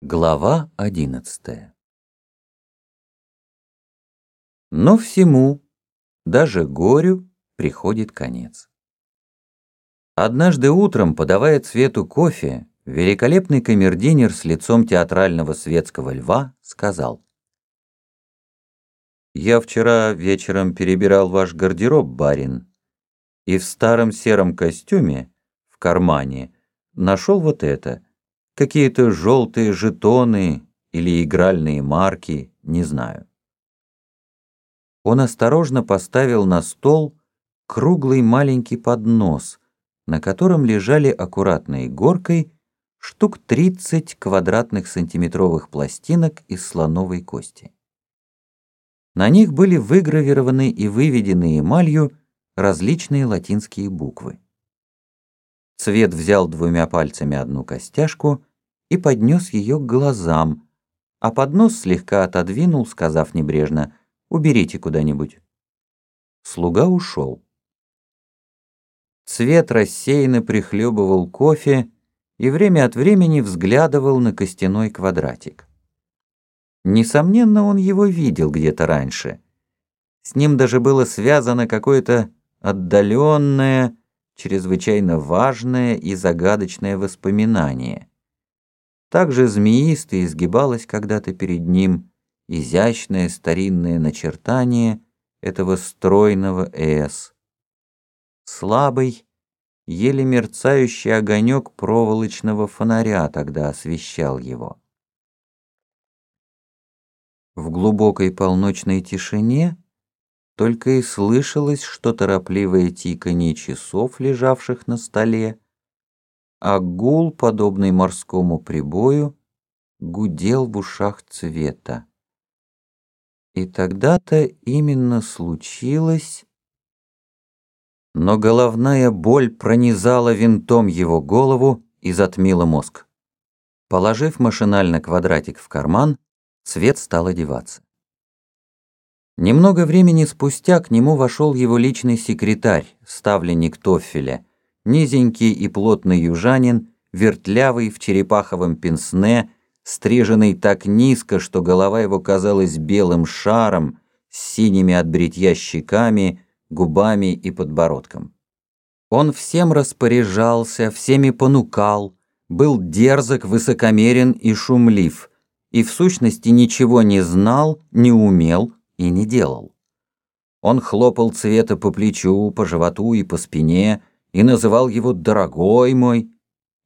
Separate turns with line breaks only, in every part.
Глава одиннадцатая Но всему, даже горю, приходит конец. Однажды утром, подавая цвету кофе, великолепный камердинер с лицом театрального светского льва сказал. «Я вчера вечером перебирал ваш гардероб, барин, и в старом сером костюме, в кармане, нашел вот это — какие-то желтые жетоны или игральные марки, не знаю. Он осторожно поставил на стол круглый маленький поднос, на котором лежали аккуратной горкой штук 30 квадратных сантиметровых пластинок из слоновой кости. На них были выгравированы и выведены эмалью различные латинские буквы. Цвет взял двумя пальцами одну костяшку и поднес ее к глазам, а поднос слегка отодвинул, сказав небрежно «Уберите куда-нибудь». Слуга ушел. Цвет рассеянно прихлебывал кофе и время от времени взглядывал на костяной квадратик. Несомненно, он его видел где-то раньше. С ним даже было связано какое-то отдаленное, чрезвычайно важное и загадочное воспоминание. Также змеисто изгибалось когда-то перед ним изящное старинное начертание этого стройного «С». Слабый, еле мерцающий огонек проволочного фонаря тогда освещал его. В глубокой полночной тишине только и слышалось, что торопливое тиканье часов, лежавших на столе, а гул, подобный морскому прибою, гудел в ушах цвета. И тогда-то именно случилось... Но головная боль пронизала винтом его голову и затмила мозг. Положив машинально квадратик в карман, Цвет стал одеваться. Немного времени спустя к нему вошел его личный секретарь, ставленник Тоффеля, Низенький и плотный южанин, вертлявый в черепаховом пенсне, стриженный так низко, что голова его казалась белым шаром, с синими от бритья щеками, губами и подбородком. Он всем распоряжался, всеми понукал, был дерзок, высокомерен и шумлив, и в сущности ничего не знал, не умел и не делал. Он хлопал цвета по плечу, по животу и по спине, и называл его «дорогой мой»,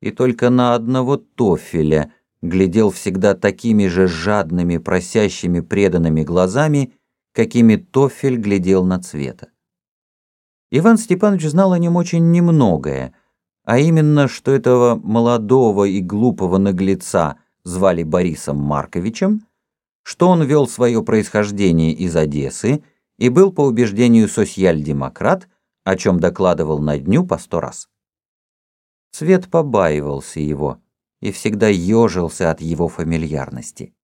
и только на одного Тофеля глядел всегда такими же жадными, просящими, преданными глазами, какими Тофель глядел на цвета. Иван Степанович знал о нем очень немногое, а именно, что этого молодого и глупого наглеца звали Борисом Марковичем, что он вел свое происхождение из Одессы и был по убеждению социал-демократ, о чем докладывал на дню по сто раз. Цвет побаивался его и всегда ежился от его фамильярности.